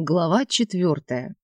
Глава четвертая.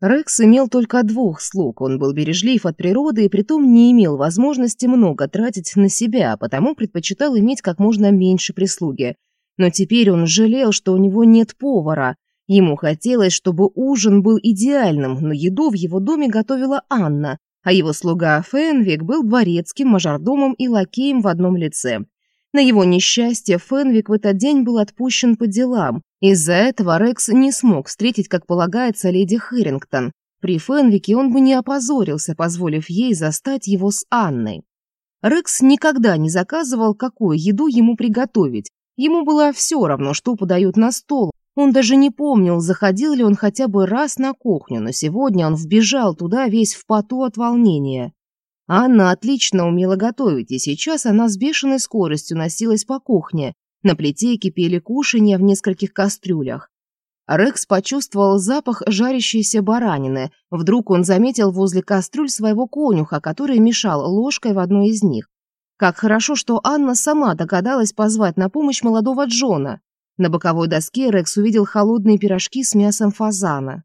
Рекс имел только двух слуг, он был бережлив от природы и притом не имел возможности много тратить на себя, а потому предпочитал иметь как можно меньше прислуги. Но теперь он жалел, что у него нет повара. Ему хотелось, чтобы ужин был идеальным, но еду в его доме готовила Анна, а его слуга Фенвик был дворецким, мажордомом и лакеем в одном лице. На его несчастье Фенвик в этот день был отпущен по делам, из-за этого Рекс не смог встретить, как полагается, леди Хэрингтон. При Фенвике он бы не опозорился, позволив ей застать его с Анной. Рекс никогда не заказывал, какую еду ему приготовить. Ему было все равно, что подают на стол. Он даже не помнил, заходил ли он хотя бы раз на кухню, но сегодня он вбежал туда весь в поту от волнения. Анна отлично умела готовить, и сейчас она с бешеной скоростью носилась по кухне. На плите кипели кушанья в нескольких кастрюлях. Рекс почувствовал запах жарящейся баранины. Вдруг он заметил возле кастрюль своего конюха, который мешал ложкой в одной из них. Как хорошо, что Анна сама догадалась позвать на помощь молодого Джона. На боковой доске Рекс увидел холодные пирожки с мясом фазана.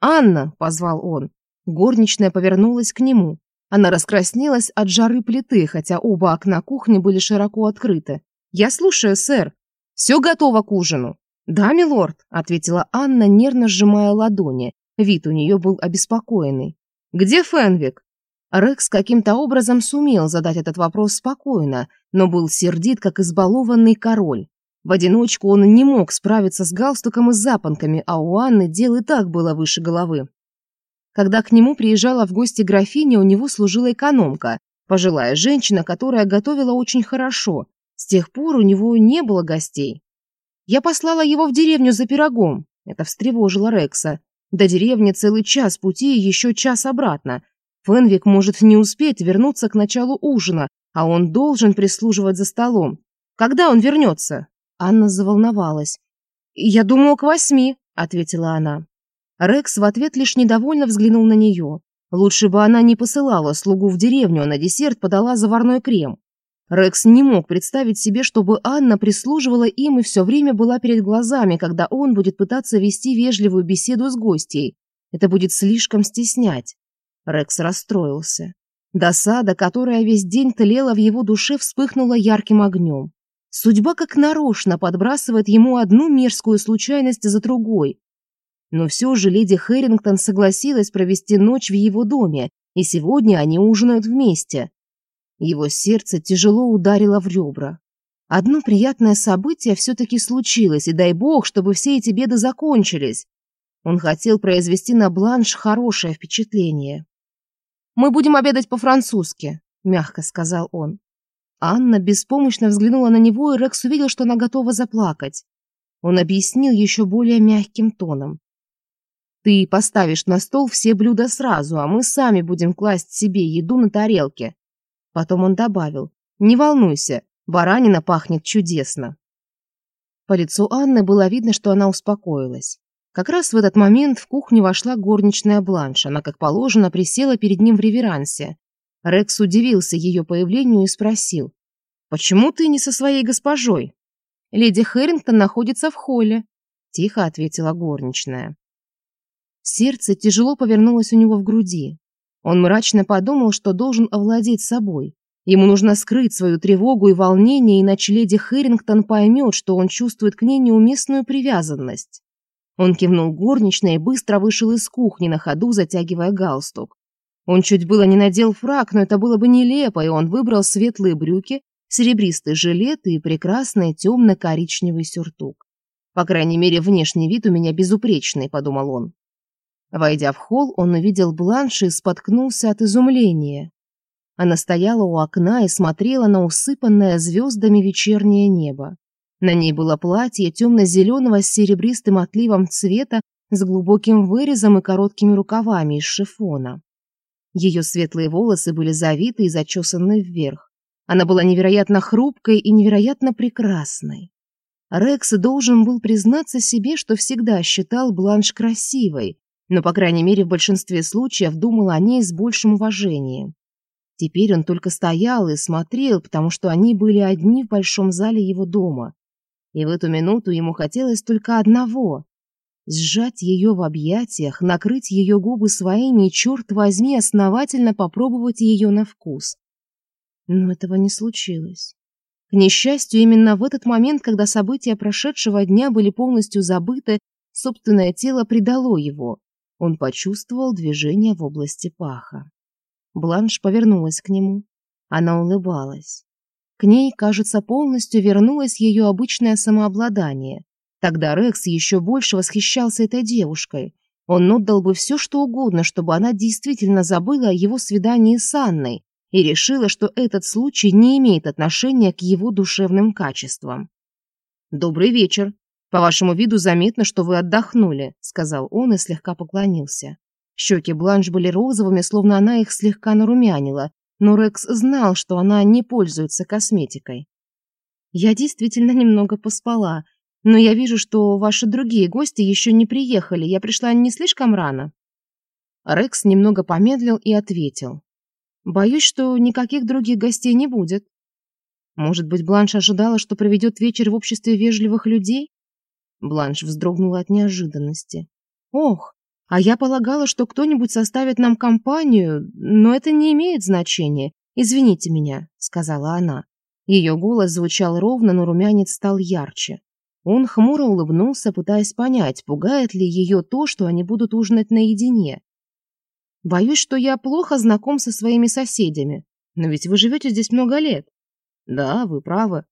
«Анна!» – позвал он. Горничная повернулась к нему. Она раскраснелась от жары плиты, хотя оба окна кухни были широко открыты. Я слушаю, сэр. Все готово к ужину. Да, милорд, ответила Анна, нервно сжимая ладони. Вид у нее был обеспокоенный. Где Фенвик? Рекс каким-то образом сумел задать этот вопрос спокойно, но был сердит, как избалованный король. В одиночку он не мог справиться с галстуком и запонками, а у Анны дело и так было выше головы. Когда к нему приезжала в гости графиня, у него служила экономка, пожилая женщина, которая готовила очень хорошо, с тех пор у него не было гостей. Я послала его в деревню за пирогом. Это встревожило Рекса. До деревни целый час пути и еще час обратно. Фенвик может не успеть вернуться к началу ужина, а он должен прислуживать за столом. Когда он вернется?» Анна заволновалась. «Я думаю, к восьми», — ответила она. Рекс в ответ лишь недовольно взглянул на нее. Лучше бы она не посылала слугу в деревню, а на десерт подала заварной крем. Рекс не мог представить себе, чтобы Анна прислуживала им и все время была перед глазами, когда он будет пытаться вести вежливую беседу с гостей. Это будет слишком стеснять. Рекс расстроился. Досада, которая весь день тлела в его душе, вспыхнула ярким огнем. Судьба как нарочно подбрасывает ему одну мерзкую случайность за другой. Но все же леди Хэрингтон согласилась провести ночь в его доме, и сегодня они ужинают вместе. Его сердце тяжело ударило в ребра. Одно приятное событие все-таки случилось, и дай бог, чтобы все эти беды закончились. Он хотел произвести на Бланш хорошее впечатление. «Мы будем обедать по-французски», — мягко сказал он. Анна беспомощно взглянула на него, и Рекс увидел, что она готова заплакать. Он объяснил еще более мягким тоном. «Ты поставишь на стол все блюда сразу, а мы сами будем класть себе еду на тарелке. Потом он добавил. «Не волнуйся, баранина пахнет чудесно». По лицу Анны было видно, что она успокоилась. Как раз в этот момент в кухню вошла горничная Бланш. Она, как положено, присела перед ним в реверансе. Рекс удивился ее появлению и спросил. «Почему ты не со своей госпожой?» «Леди Хэрингтон находится в холле», – тихо ответила горничная. Сердце тяжело повернулось у него в груди. Он мрачно подумал, что должен овладеть собой. Ему нужно скрыть свою тревогу и волнение, иначе леди Хэрингтон поймет, что он чувствует к ней неуместную привязанность. Он кивнул горничной и быстро вышел из кухни на ходу, затягивая галстук. Он чуть было не надел фраг, но это было бы нелепо, и он выбрал светлые брюки, серебристый жилет и прекрасный темно-коричневый сюртук. «По крайней мере, внешний вид у меня безупречный», — подумал он. Войдя в холл, он увидел Бланш и споткнулся от изумления. Она стояла у окна и смотрела на усыпанное звездами вечернее небо. На ней было платье темно-зеленого с серебристым отливом цвета с глубоким вырезом и короткими рукавами из шифона. Ее светлые волосы были завиты и зачесаны вверх. Она была невероятно хрупкой и невероятно прекрасной. Рекс должен был признаться себе, что всегда считал Бланш красивой, но, по крайней мере, в большинстве случаев думал о ней с большим уважением. Теперь он только стоял и смотрел, потому что они были одни в большом зале его дома. И в эту минуту ему хотелось только одного – сжать ее в объятиях, накрыть ее губы своими и, черт возьми, основательно попробовать ее на вкус. Но этого не случилось. К несчастью, именно в этот момент, когда события прошедшего дня были полностью забыты, собственное тело предало его. Он почувствовал движение в области паха. Бланш повернулась к нему. Она улыбалась. К ней, кажется, полностью вернулось ее обычное самообладание. Тогда Рекс еще больше восхищался этой девушкой. Он отдал бы все, что угодно, чтобы она действительно забыла о его свидании с Анной и решила, что этот случай не имеет отношения к его душевным качествам. «Добрый вечер», «По вашему виду заметно, что вы отдохнули», — сказал он и слегка поклонился. Щеки Бланш были розовыми, словно она их слегка нарумянила, но Рекс знал, что она не пользуется косметикой. «Я действительно немного поспала, но я вижу, что ваши другие гости еще не приехали, я пришла не слишком рано». Рекс немного помедлил и ответил. «Боюсь, что никаких других гостей не будет». Может быть, Бланш ожидала, что проведет вечер в обществе вежливых людей? Бланш вздрогнула от неожиданности. «Ох, а я полагала, что кто-нибудь составит нам компанию, но это не имеет значения. Извините меня», — сказала она. Ее голос звучал ровно, но румянец стал ярче. Он хмуро улыбнулся, пытаясь понять, пугает ли ее то, что они будут ужинать наедине. «Боюсь, что я плохо знаком со своими соседями. Но ведь вы живете здесь много лет». «Да, вы правы».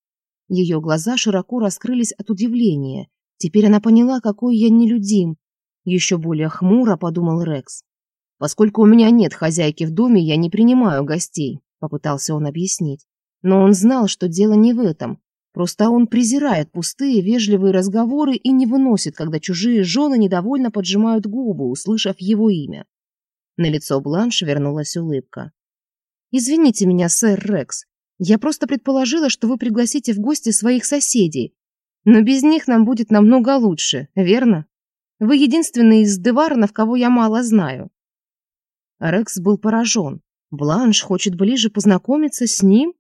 Ее глаза широко раскрылись от удивления. Теперь она поняла, какой я нелюдим. Еще более хмуро подумал Рекс. «Поскольку у меня нет хозяйки в доме, я не принимаю гостей», — попытался он объяснить. Но он знал, что дело не в этом. Просто он презирает пустые, вежливые разговоры и не выносит, когда чужие жены недовольно поджимают губы, услышав его имя. На лицо Бланш вернулась улыбка. «Извините меня, сэр Рекс. Я просто предположила, что вы пригласите в гости своих соседей, но без них нам будет намного лучше, верно? Вы единственный из Деварнов, кого я мало знаю». Рекс был поражен. Бланш хочет ближе познакомиться с ним?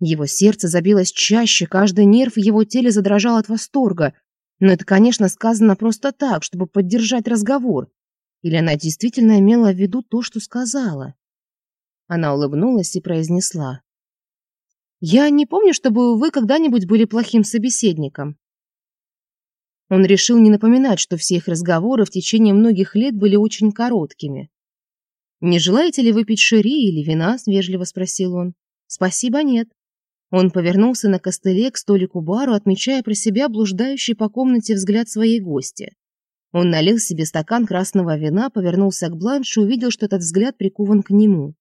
Его сердце забилось чаще, каждый нерв в его теле задрожал от восторга. Но это, конечно, сказано просто так, чтобы поддержать разговор. Или она действительно имела в виду то, что сказала? Она улыбнулась и произнесла. Я не помню, чтобы вы когда-нибудь были плохим собеседником. Он решил не напоминать, что все их разговоры в течение многих лет были очень короткими. «Не желаете ли выпить шири или вина?» – вежливо спросил он. «Спасибо, нет». Он повернулся на костыле к столику бару, отмечая про себя блуждающий по комнате взгляд своей гости. Он налил себе стакан красного вина, повернулся к Бланш и увидел, что этот взгляд прикован к нему.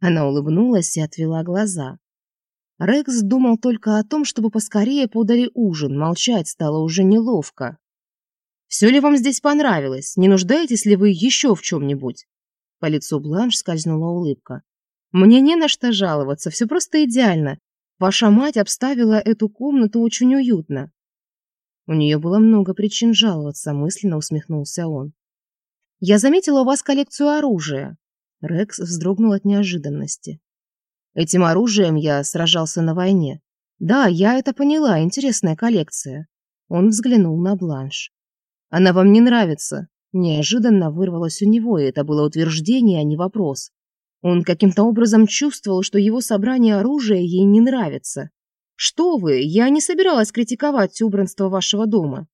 Она улыбнулась и отвела глаза. Рекс думал только о том, чтобы поскорее подали ужин, молчать стало уже неловко. «Все ли вам здесь понравилось? Не нуждаетесь ли вы еще в чем-нибудь?» По лицу Бланш скользнула улыбка. «Мне не на что жаловаться, все просто идеально. Ваша мать обставила эту комнату очень уютно». У нее было много причин жаловаться, мысленно усмехнулся он. «Я заметила у вас коллекцию оружия». Рекс вздрогнул от неожиданности. Этим оружием я сражался на войне. Да, я это поняла, интересная коллекция. Он взглянул на бланш. Она вам не нравится. Неожиданно вырвалось у него, и это было утверждение, а не вопрос. Он каким-то образом чувствовал, что его собрание оружия ей не нравится. «Что вы, я не собиралась критиковать убранство вашего дома.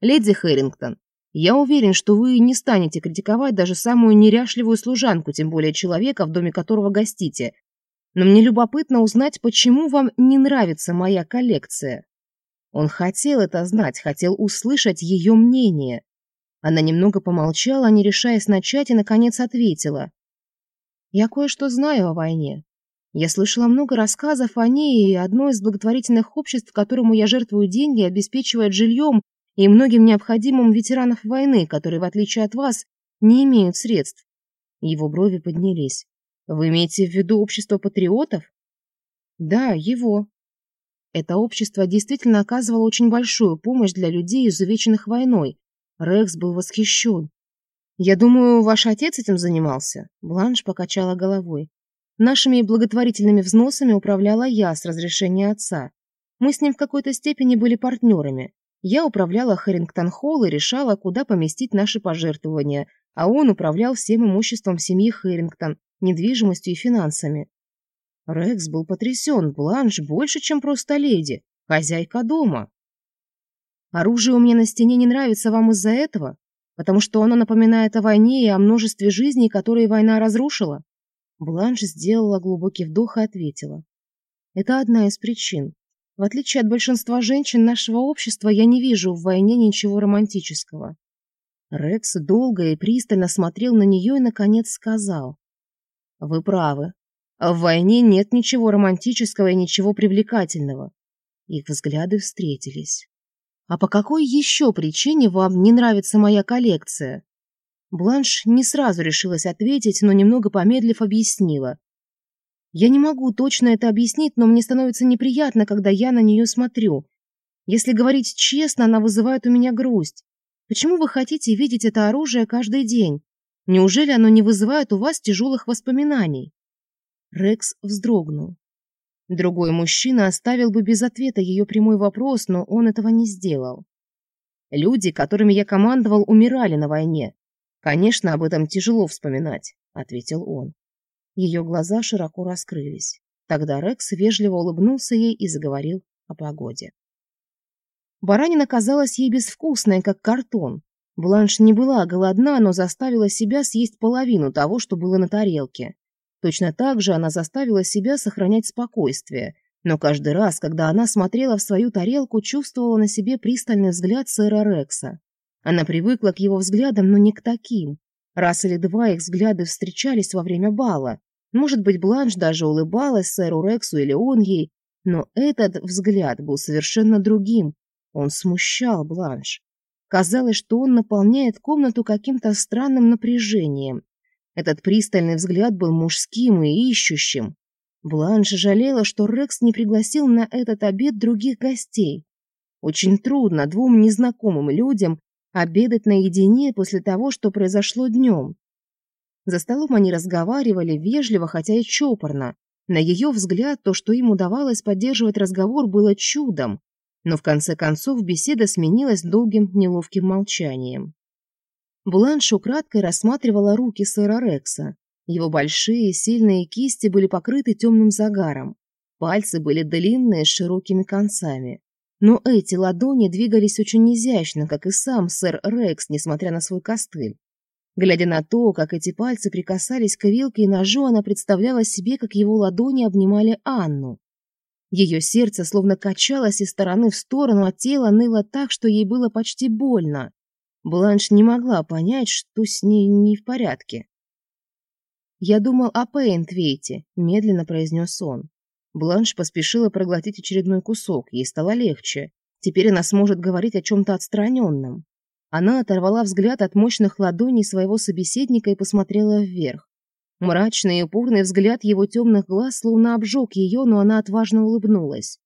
Леди Хэрингтон, я уверен, что вы не станете критиковать даже самую неряшливую служанку, тем более человека, в доме которого гостите, но мне любопытно узнать, почему вам не нравится моя коллекция. Он хотел это знать, хотел услышать ее мнение. Она немного помолчала, не решаясь начать, и, наконец, ответила. «Я кое-что знаю о войне. Я слышала много рассказов о ней, и одно из благотворительных обществ, которому я жертвую деньги, обеспечивает жильем и многим необходимым ветеранов войны, которые, в отличие от вас, не имеют средств». Его брови поднялись. Вы имеете в виду общество патриотов? Да, его. Это общество действительно оказывало очень большую помощь для людей, изувеченных войной. Рекс был восхищен. Я думаю, ваш отец этим занимался? Бланш покачала головой. Нашими благотворительными взносами управляла я с разрешения отца. Мы с ним в какой-то степени были партнерами. Я управляла Хэрингтон-Холл и решала, куда поместить наши пожертвования, а он управлял всем имуществом семьи Хэрингтон, недвижимостью и финансами. Рекс был потрясен, Бланш больше, чем просто леди, хозяйка дома. Оружие у меня на стене не нравится вам из-за этого, потому что оно напоминает о войне и о множестве жизней, которые война разрушила. Бланш сделала глубокий вдох и ответила. Это одна из причин. В отличие от большинства женщин нашего общества, я не вижу в войне ничего романтического. Рекс долго и пристально смотрел на нее и, наконец, сказал. Вы правы. А в войне нет ничего романтического и ничего привлекательного. Их взгляды встретились. А по какой еще причине вам не нравится моя коллекция? Бланш не сразу решилась ответить, но немного помедлив объяснила. Я не могу точно это объяснить, но мне становится неприятно, когда я на нее смотрю. Если говорить честно, она вызывает у меня грусть. Почему вы хотите видеть это оружие каждый день? Неужели оно не вызывает у вас тяжелых воспоминаний? Рекс вздрогнул. Другой мужчина оставил бы без ответа ее прямой вопрос, но он этого не сделал. Люди, которыми я командовал, умирали на войне. Конечно, об этом тяжело вспоминать, ответил он. Ее глаза широко раскрылись. Тогда Рекс вежливо улыбнулся ей и заговорил о погоде. Баранина казалась ей безвкусной, как картон, Бланш не была голодна, но заставила себя съесть половину того, что было на тарелке. Точно так же она заставила себя сохранять спокойствие, но каждый раз, когда она смотрела в свою тарелку, чувствовала на себе пристальный взгляд сэра Рекса. Она привыкла к его взглядам, но не к таким. Раз или два их взгляды встречались во время бала. Может быть, Бланш даже улыбалась сэру Рексу или он ей, но этот взгляд был совершенно другим. Он смущал Бланш. Казалось, что он наполняет комнату каким-то странным напряжением. Этот пристальный взгляд был мужским и ищущим. Бланш жалела, что Рекс не пригласил на этот обед других гостей. Очень трудно двум незнакомым людям обедать наедине после того, что произошло днем. За столом они разговаривали вежливо, хотя и чопорно. На ее взгляд, то, что им удавалось поддерживать разговор, было чудом но в конце концов беседа сменилась долгим неловким молчанием. Бланш украдкой рассматривала руки сэра Рекса. Его большие, сильные кисти были покрыты темным загаром. Пальцы были длинные, с широкими концами. Но эти ладони двигались очень изящно, как и сам сэр Рекс, несмотря на свой костыль. Глядя на то, как эти пальцы прикасались к вилке и ножу, она представляла себе, как его ладони обнимали Анну. Ее сердце словно качалось из стороны в сторону, а тело ныло так, что ей было почти больно. Бланш не могла понять, что с ней не в порядке. «Я думал о Пейнтвейте», – медленно произнес он. Бланш поспешила проглотить очередной кусок, ей стало легче. Теперь она сможет говорить о чем-то отстраненном. Она оторвала взгляд от мощных ладоней своего собеседника и посмотрела вверх. Мрачный и упорный взгляд его темных глаз словно обжег ее, но она отважно улыбнулась.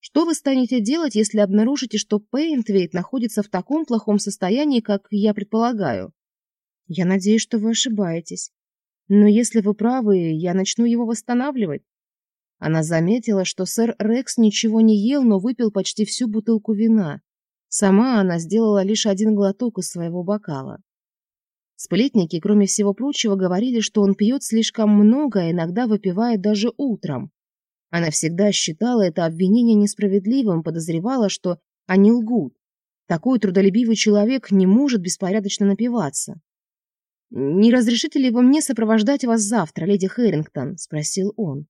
«Что вы станете делать, если обнаружите, что Пейнтвейт находится в таком плохом состоянии, как я предполагаю?» «Я надеюсь, что вы ошибаетесь. Но если вы правы, я начну его восстанавливать». Она заметила, что сэр Рекс ничего не ел, но выпил почти всю бутылку вина. Сама она сделала лишь один глоток из своего бокала. Сплетники, кроме всего прочего, говорили, что он пьет слишком много, а иногда выпивает даже утром. Она всегда считала это обвинение несправедливым, подозревала, что они лгут. Такой трудолюбивый человек не может беспорядочно напиваться. «Не разрешите ли вы мне сопровождать вас завтра, леди Хэрингтон?» – спросил он.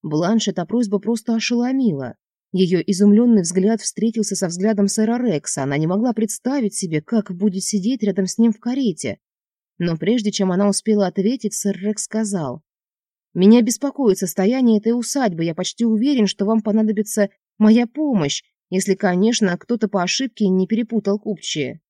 Бланш эта просьба просто ошеломила. Ее изумленный взгляд встретился со взглядом сэра Рекса. Она не могла представить себе, как будет сидеть рядом с ним в карете, но прежде чем она успела ответить, сэр Рекс сказал. «Меня беспокоит состояние этой усадьбы. Я почти уверен, что вам понадобится моя помощь, если, конечно, кто-то по ошибке не перепутал купчие».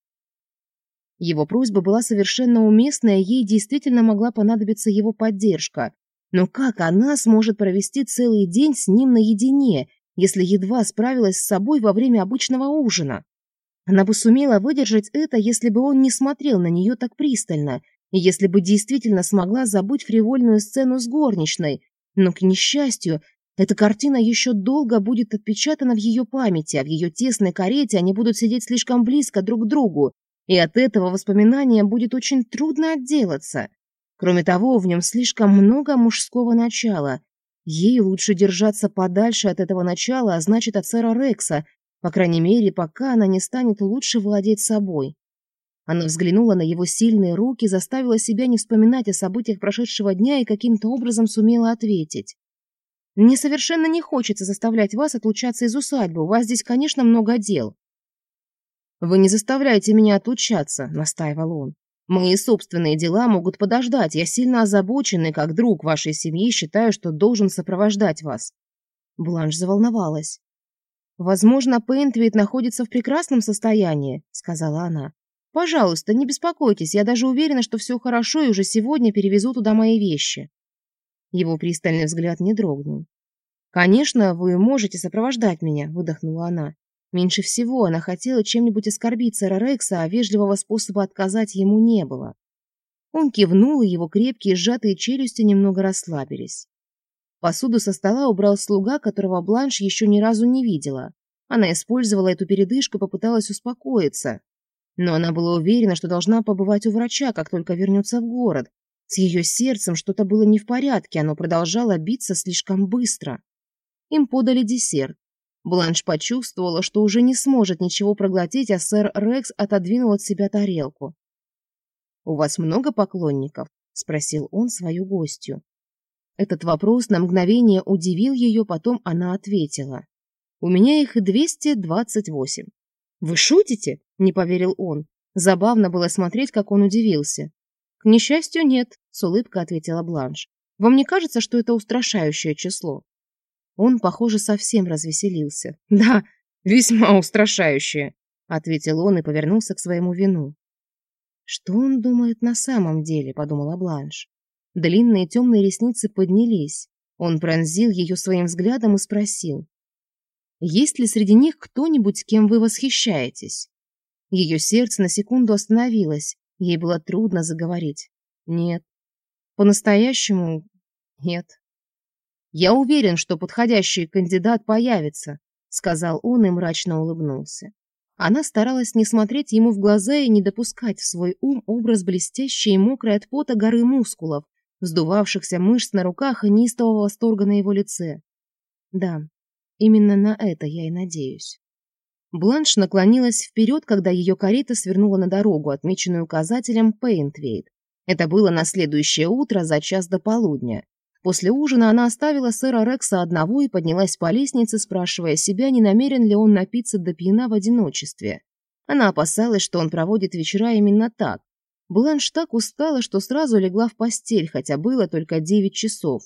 Его просьба была совершенно уместная, ей действительно могла понадобиться его поддержка. Но как она сможет провести целый день с ним наедине, если едва справилась с собой во время обычного ужина? Она бы сумела выдержать это, если бы он не смотрел на нее так пристально, и если бы действительно смогла забыть фривольную сцену с горничной. Но, к несчастью, эта картина еще долго будет отпечатана в ее памяти, а в ее тесной карете они будут сидеть слишком близко друг к другу, и от этого воспоминания будет очень трудно отделаться. Кроме того, в нем слишком много мужского начала. Ей лучше держаться подальше от этого начала, а значит, от сэра Рекса, по крайней мере, пока она не станет лучше владеть собой. Она взглянула на его сильные руки, заставила себя не вспоминать о событиях прошедшего дня и каким-то образом сумела ответить. «Мне совершенно не хочется заставлять вас отлучаться из усадьбы. У вас здесь, конечно, много дел». «Вы не заставляете меня отлучаться», — настаивал он. «Мои собственные дела могут подождать. Я сильно озабочен и, как друг вашей семьи, считаю, что должен сопровождать вас». Бланш заволновалась. «Возможно, Пейнтвит находится в прекрасном состоянии», — сказала она. «Пожалуйста, не беспокойтесь, я даже уверена, что все хорошо и уже сегодня перевезу туда мои вещи». Его пристальный взгляд не дрогнул. «Конечно, вы можете сопровождать меня», — выдохнула она. Меньше всего она хотела чем-нибудь оскорбить сэра а вежливого способа отказать ему не было. Он кивнул, и его крепкие сжатые челюсти немного расслабились. Посуду со стола убрал слуга, которого Бланш еще ни разу не видела. Она использовала эту передышку и попыталась успокоиться. Но она была уверена, что должна побывать у врача, как только вернется в город. С ее сердцем что-то было не в порядке, оно продолжало биться слишком быстро. Им подали десерт. Бланш почувствовала, что уже не сможет ничего проглотить, а сэр Рекс отодвинул от себя тарелку. «У вас много поклонников?» – спросил он свою гостью. Этот вопрос на мгновение удивил ее, потом она ответила. «У меня их 228». «Вы шутите?» – не поверил он. Забавно было смотреть, как он удивился. «К несчастью, нет», – с улыбкой ответила Бланш. «Вам не кажется, что это устрашающее число?» Он, похоже, совсем развеселился. «Да, весьма устрашающее», – ответил он и повернулся к своему вину. «Что он думает на самом деле?» – подумала Бланш. Длинные темные ресницы поднялись. Он пронзил ее своим взглядом и спросил. «Есть ли среди них кто-нибудь, кем вы восхищаетесь?» Ее сердце на секунду остановилось. Ей было трудно заговорить. «Нет». «По-настоящему?» «Нет». «Я уверен, что подходящий кандидат появится», — сказал он и мрачно улыбнулся. Она старалась не смотреть ему в глаза и не допускать в свой ум образ блестящей и мокрой от пота горы мускулов, вздувавшихся мышц на руках и нистового восторга на его лице. Да, именно на это я и надеюсь. Бланш наклонилась вперед, когда ее карета свернула на дорогу, отмеченную указателем Пейнтвейт. Это было на следующее утро за час до полудня. После ужина она оставила сэра Рекса одного и поднялась по лестнице, спрашивая себя, не намерен ли он напиться до пьяна в одиночестве. Она опасалась, что он проводит вечера именно так, Бланш так устала, что сразу легла в постель, хотя было только 9 часов.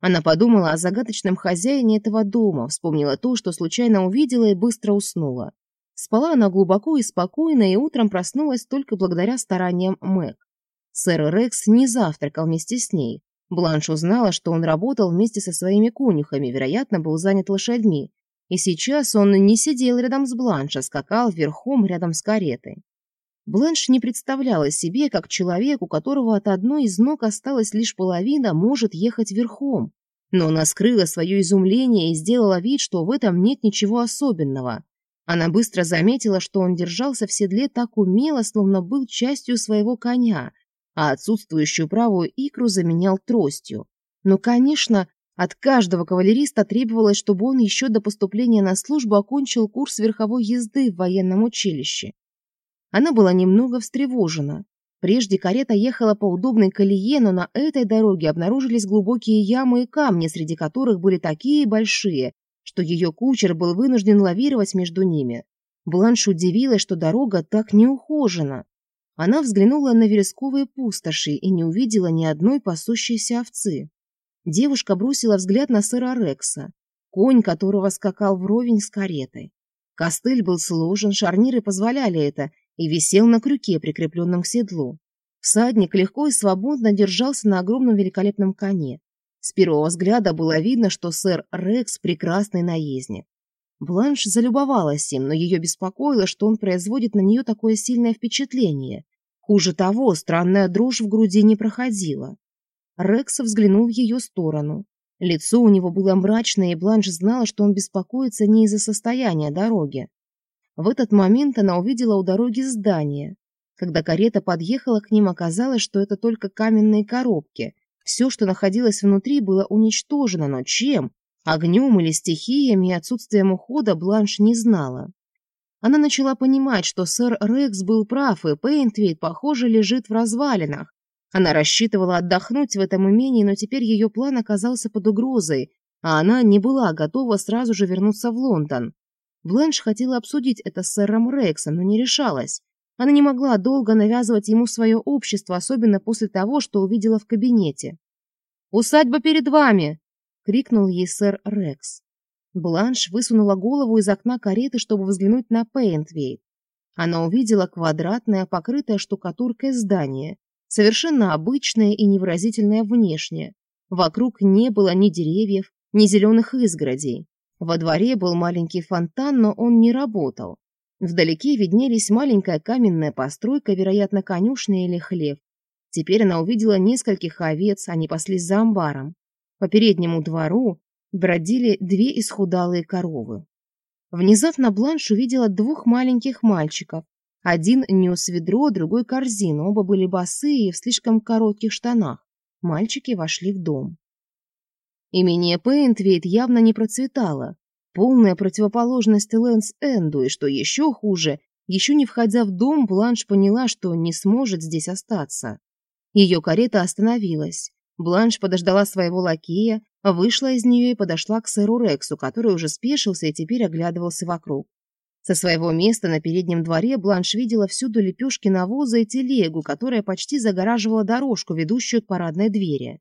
Она подумала о загадочном хозяине этого дома, вспомнила то, что случайно увидела и быстро уснула. Спала она глубоко и спокойно, и утром проснулась только благодаря стараниям Мэг. Сэр Рекс не завтракал вместе с ней. Бланш узнала, что он работал вместе со своими конюхами, вероятно, был занят лошадьми. И сейчас он не сидел рядом с Бланш, а скакал верхом рядом с каретой. Бланш не представляла себе, как человек, у которого от одной из ног осталась лишь половина, может ехать верхом. Но она скрыла свое изумление и сделала вид, что в этом нет ничего особенного. Она быстро заметила, что он держался в седле так умело, словно был частью своего коня, а отсутствующую правую икру заменял тростью. Но, конечно, от каждого кавалериста требовалось, чтобы он еще до поступления на службу окончил курс верховой езды в военном училище. Она была немного встревожена. Прежде карета ехала по удобной колее, но на этой дороге обнаружились глубокие ямы и камни, среди которых были такие большие, что ее кучер был вынужден лавировать между ними. Бланш удивилась, что дорога так неухожена. Она взглянула на вересковые пустоши и не увидела ни одной пасущейся овцы. Девушка бросила взгляд на сыра Рекса, конь которого скакал вровень с каретой. Костыль был сложен, шарниры позволяли это, и висел на крюке, прикрепленном к седлу. Всадник легко и свободно держался на огромном великолепном коне. С первого взгляда было видно, что сэр Рекс – прекрасный наездник. Бланш залюбовалась им, но ее беспокоило, что он производит на нее такое сильное впечатление. Хуже того, странная дрожь в груди не проходила. Рекс взглянул в ее сторону. Лицо у него было мрачное, и Бланш знала, что он беспокоится не из-за состояния дороги. В этот момент она увидела у дороги здание. Когда карета подъехала к ним, оказалось, что это только каменные коробки. Все, что находилось внутри, было уничтожено, но чем? Огнем или стихиями и отсутствием ухода Бланш не знала. Она начала понимать, что сэр Рекс был прав, и Пейнтвейт, похоже, лежит в развалинах. Она рассчитывала отдохнуть в этом умении, но теперь ее план оказался под угрозой, а она не была готова сразу же вернуться в Лондон. Бленш хотела обсудить это с сэром Рексом, но не решалась. Она не могла долго навязывать ему свое общество, особенно после того, что увидела в кабинете. «Усадьба перед вами!» — крикнул ей сэр Рекс. Бланш высунула голову из окна кареты, чтобы взглянуть на Пейнтвей. Она увидела квадратное, покрытое штукатуркой здание, совершенно обычное и невыразительное внешне. Вокруг не было ни деревьев, ни зеленых изгородей. Во дворе был маленький фонтан, но он не работал. Вдалеке виднелись маленькая каменная постройка, вероятно, конюшня или хлев. Теперь она увидела нескольких овец, они паслись за амбаром. По переднему двору бродили две исхудалые коровы. Внезапно Бланш увидела двух маленьких мальчиков. Один нес ведро, другой корзину, оба были босые и в слишком коротких штанах. Мальчики вошли в дом. Имение Пейнтвейт явно не процветало. Полная противоположность Лэндс-Энду, и что еще хуже, еще не входя в дом, Бланш поняла, что не сможет здесь остаться. Ее карета остановилась. Бланш подождала своего лакея, вышла из нее и подошла к сэру Рексу, который уже спешился и теперь оглядывался вокруг. Со своего места на переднем дворе Бланш видела всюду лепешки навоза и телегу, которая почти загораживала дорожку, ведущую к парадной двери.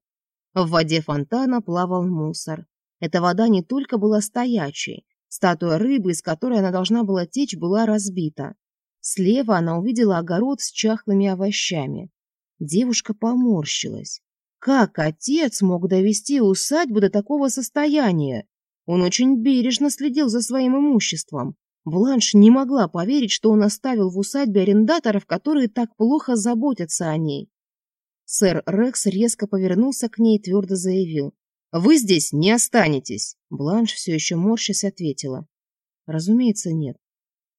В воде фонтана плавал мусор. Эта вода не только была стоячей. Статуя рыбы, из которой она должна была течь, была разбита. Слева она увидела огород с чахлыми овощами. Девушка поморщилась. Как отец мог довести усадьбу до такого состояния? Он очень бережно следил за своим имуществом. Бланш не могла поверить, что он оставил в усадьбе арендаторов, которые так плохо заботятся о ней. Сэр Рекс резко повернулся к ней и твердо заявил. «Вы здесь не останетесь!» Бланш все еще морщась ответила. «Разумеется, нет».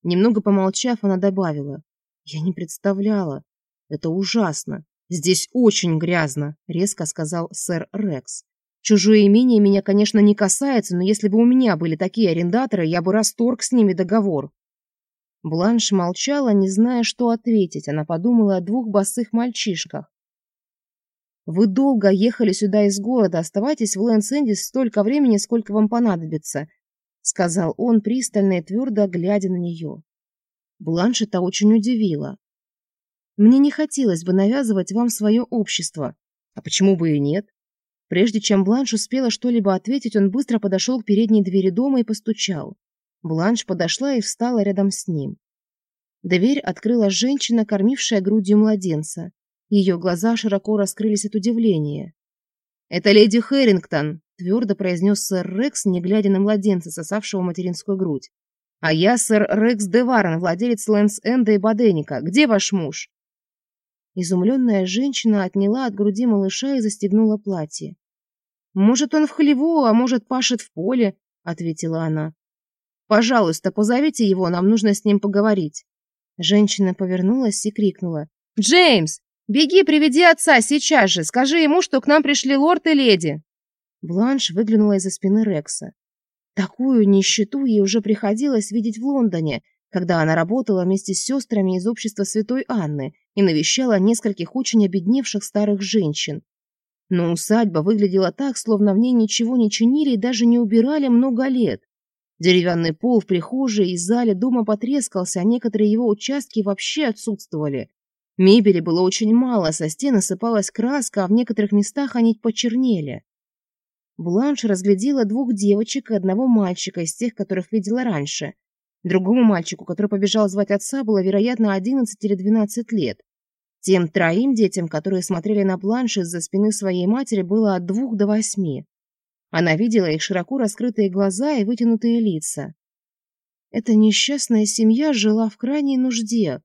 Немного помолчав, она добавила. «Я не представляла. Это ужасно. Здесь очень грязно», — резко сказал сэр Рекс. «Чужое имение меня, конечно, не касается, но если бы у меня были такие арендаторы, я бы расторг с ними договор». Бланш молчала, не зная, что ответить. Она подумала о двух босых мальчишках. Вы долго ехали сюда из города, оставайтесь в Лэнсенде столько времени, сколько вам понадобится», — сказал он, пристально и твердо глядя на нее. Бланш это очень удивило. «Мне не хотелось бы навязывать вам свое общество. А почему бы и нет?» Прежде чем Бланш успела что-либо ответить, он быстро подошел к передней двери дома и постучал. Бланш подошла и встала рядом с ним. Дверь открыла женщина, кормившая грудью младенца. Ее глаза широко раскрылись от удивления. «Это леди Хэрингтон», — твердо произнес сэр Рекс, не глядя на младенца, сосавшего материнскую грудь. «А я сэр Рекс Деварен, владелец Лэнс Энда и Боденика. Где ваш муж?» Изумленная женщина отняла от груди малыша и застегнула платье. «Может, он в хлеву, а может, пашет в поле», — ответила она. «Пожалуйста, позовите его, нам нужно с ним поговорить». Женщина повернулась и крикнула. «Джеймс! Беги, приведи отца сейчас же. Скажи ему, что к нам пришли лорд и леди. Бланш выглянула из-за спины Рекса. Такую нищету ей уже приходилось видеть в Лондоне, когда она работала вместе с сестрами из общества Святой Анны и навещала нескольких очень обедневших старых женщин. Но усадьба выглядела так, словно в ней ничего не чинили и даже не убирали много лет. Деревянный пол в прихожей и зале дома потрескался, а некоторые его участки вообще отсутствовали. Мебели было очень мало, со стен осыпалась краска, а в некоторых местах они почернели. Бланш разглядела двух девочек и одного мальчика из тех, которых видела раньше. Другому мальчику, который побежал звать отца, было, вероятно, 11 или 12 лет. Тем троим детям, которые смотрели на Бланш из-за спины своей матери, было от двух до восьми. Она видела их широко раскрытые глаза и вытянутые лица. Эта несчастная семья жила в крайней нужде,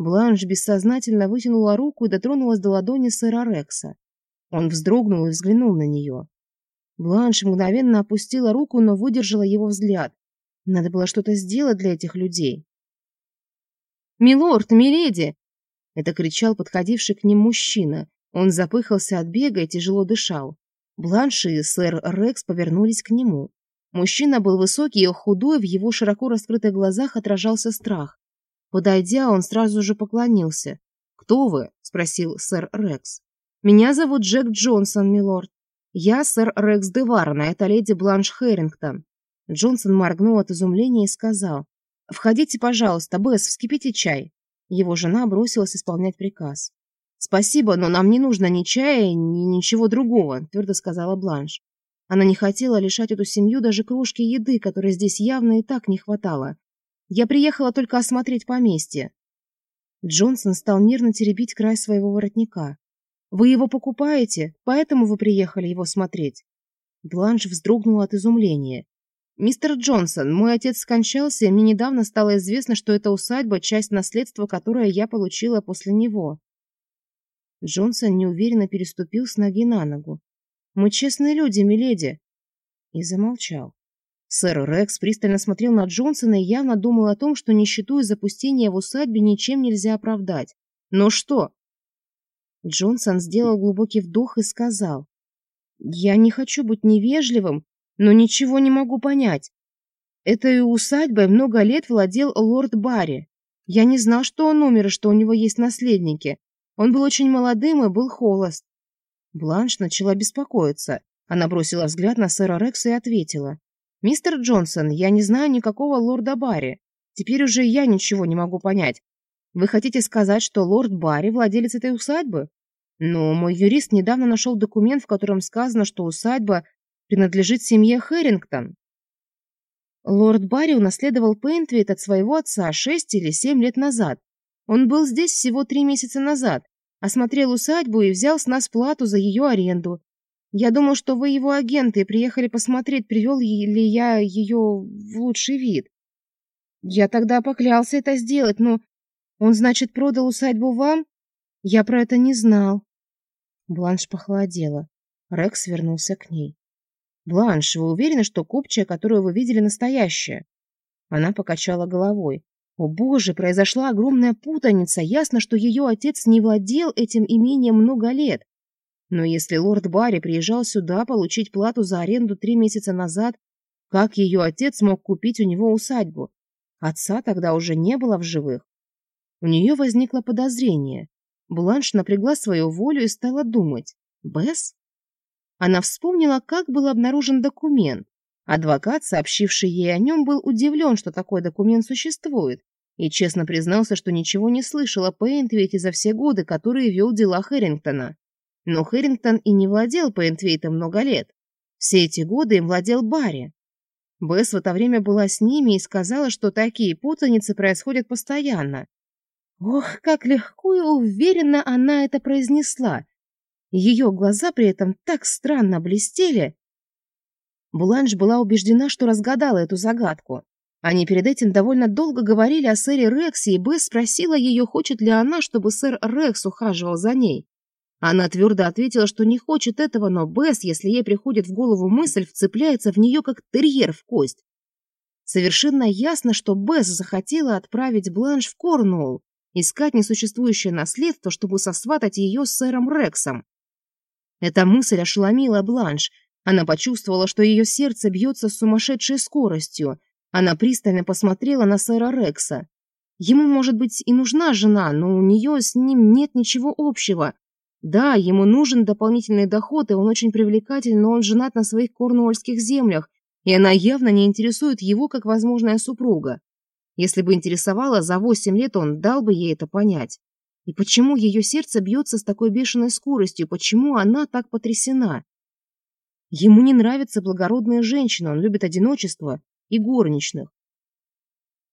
Бланш бессознательно вытянула руку и дотронулась до ладони сэра Рекса. Он вздрогнул и взглянул на нее. Бланш мгновенно опустила руку, но выдержала его взгляд. Надо было что-то сделать для этих людей. «Милорд, миледи!» — это кричал подходивший к ним мужчина. Он запыхался от бега и тяжело дышал. Бланш и сэр Рекс повернулись к нему. Мужчина был высокий и худой, в его широко раскрытых глазах отражался страх. Подойдя, а он сразу же поклонился. «Кто вы?» – спросил сэр Рекс. «Меня зовут Джек Джонсон, милорд. Я сэр Рекс Деварна, это леди Бланш Хэрингтон». Джонсон моргнул от изумления и сказал. «Входите, пожалуйста, Бесс, вскипите чай». Его жена бросилась исполнять приказ. «Спасибо, но нам не нужно ни чая, ни ничего другого», – твердо сказала Бланш. Она не хотела лишать эту семью даже крошки еды, которой здесь явно и так не хватало. Я приехала только осмотреть поместье. Джонсон стал нервно теребить край своего воротника. Вы его покупаете, поэтому вы приехали его смотреть. Бланш вздрогнула от изумления. «Мистер Джонсон, мой отец скончался, и мне недавно стало известно, что эта усадьба – часть наследства, которое я получила после него». Джонсон неуверенно переступил с ноги на ногу. «Мы честные люди, миледи!» И замолчал. Сэр Рекс пристально смотрел на Джонсона и явно думал о том, что нищету и запустение в усадьбе ничем нельзя оправдать. «Ну что?» Джонсон сделал глубокий вдох и сказал. «Я не хочу быть невежливым, но ничего не могу понять. Этой усадьбой много лет владел лорд Барри. Я не знал, что он умер и что у него есть наследники. Он был очень молодым и был холост». Бланш начала беспокоиться. Она бросила взгляд на сэра Рекса и ответила. «Мистер Джонсон, я не знаю никакого лорда Барри. Теперь уже я ничего не могу понять. Вы хотите сказать, что лорд Барри владелец этой усадьбы?» «Но мой юрист недавно нашел документ, в котором сказано, что усадьба принадлежит семье Хэрингтон». Лорд Барри унаследовал Пейнтвейт от своего отца шесть или семь лет назад. Он был здесь всего три месяца назад, осмотрел усадьбу и взял с нас плату за ее аренду. Я думаю, что вы его агенты приехали посмотреть, привел ли я ее в лучший вид. Я тогда поклялся это сделать, но он, значит, продал усадьбу вам? Я про это не знал. Бланш похолодела. Рекс вернулся к ней. «Бланш, вы уверены, что купчая, которую вы видели, настоящая?» Она покачала головой. «О боже, произошла огромная путаница. Ясно, что ее отец не владел этим имением много лет. Но если лорд Барри приезжал сюда получить плату за аренду три месяца назад, как ее отец мог купить у него усадьбу? Отца тогда уже не было в живых. У нее возникло подозрение. Бланш напрягла свою волю и стала думать. «Бесс?» Она вспомнила, как был обнаружен документ. Адвокат, сообщивший ей о нем, был удивлен, что такой документ существует, и честно признался, что ничего не слышал о Пейнтвете за все годы, которые вел дела Хэрингтона но Хэрингтон и не владел Пейнтвейтом много лет. Все эти годы им владел Барри. Бесс в это время была с ними и сказала, что такие путаницы происходят постоянно. Ох, как легко и уверенно она это произнесла. Ее глаза при этом так странно блестели. Бланш была убеждена, что разгадала эту загадку. Они перед этим довольно долго говорили о сэре Рексе, и Бесс спросила ее, хочет ли она, чтобы сэр Рекс ухаживал за ней. Она твердо ответила, что не хочет этого, но Бесс, если ей приходит в голову мысль, вцепляется в нее как терьер в кость. Совершенно ясно, что Бесс захотела отправить Бланш в Корнуолл, искать несуществующее наследство, чтобы сосватать ее с сэром Рексом. Эта мысль ошеломила Бланш. Она почувствовала, что ее сердце бьется с сумасшедшей скоростью. Она пристально посмотрела на сэра Рекса. Ему, может быть, и нужна жена, но у нее с ним нет ничего общего. Да, ему нужен дополнительный доход, и он очень привлекателен, но он женат на своих корнуольских землях, и она явно не интересует его как возможная супруга. Если бы интересовала, за восемь лет он дал бы ей это понять. И почему ее сердце бьется с такой бешеной скоростью, почему она так потрясена? Ему не нравятся благородные женщины, он любит одиночество и горничных.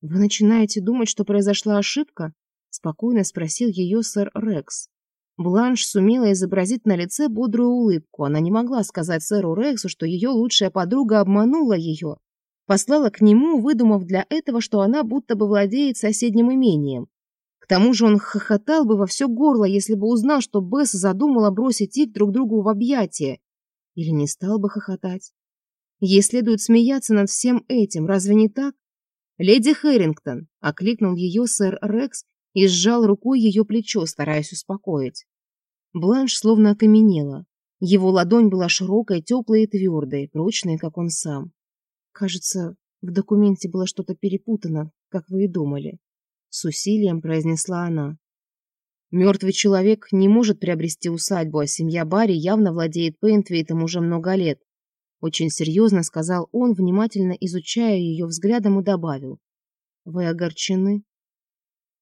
«Вы начинаете думать, что произошла ошибка?» – спокойно спросил ее сэр Рекс. Бланш сумела изобразить на лице бодрую улыбку. Она не могла сказать сэру Рексу, что ее лучшая подруга обманула ее. Послала к нему, выдумав для этого, что она будто бы владеет соседним имением. К тому же он хохотал бы во все горло, если бы узнал, что Бесс задумала бросить их друг другу в объятия. Или не стал бы хохотать. Ей следует смеяться над всем этим, разве не так? «Леди Хэрингтон!» — окликнул ее сэр Рекс, и сжал рукой ее плечо, стараясь успокоить. Бланш словно окаменела. Его ладонь была широкой, теплой и твердой, прочной, как он сам. «Кажется, в документе было что-то перепутано, как вы и думали», — с усилием произнесла она. Мертвый человек не может приобрести усадьбу, а семья Барри явно владеет Пейнтвейтом уже много лет. Очень серьезно сказал он, внимательно изучая ее взглядом и добавил. «Вы огорчены?»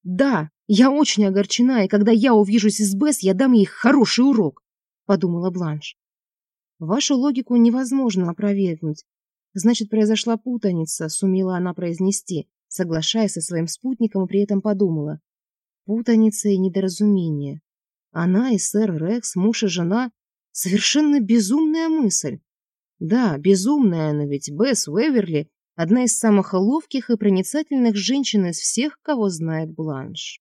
Да, я очень огорчена, и когда я увижу Сизбес, я дам ей хороший урок, подумала Бланш. Вашу логику невозможно опровергнуть. Значит, произошла путаница, сумела она произнести, соглашаясь со своим спутником и при этом подумала. Путаница и недоразумение. Она и сэр Рекс, муж и жена — совершенно безумная мысль. Да, безумная, но ведь Бесс Уэверли одна из самых ловких и проницательных женщин из всех, кого знает Бланш.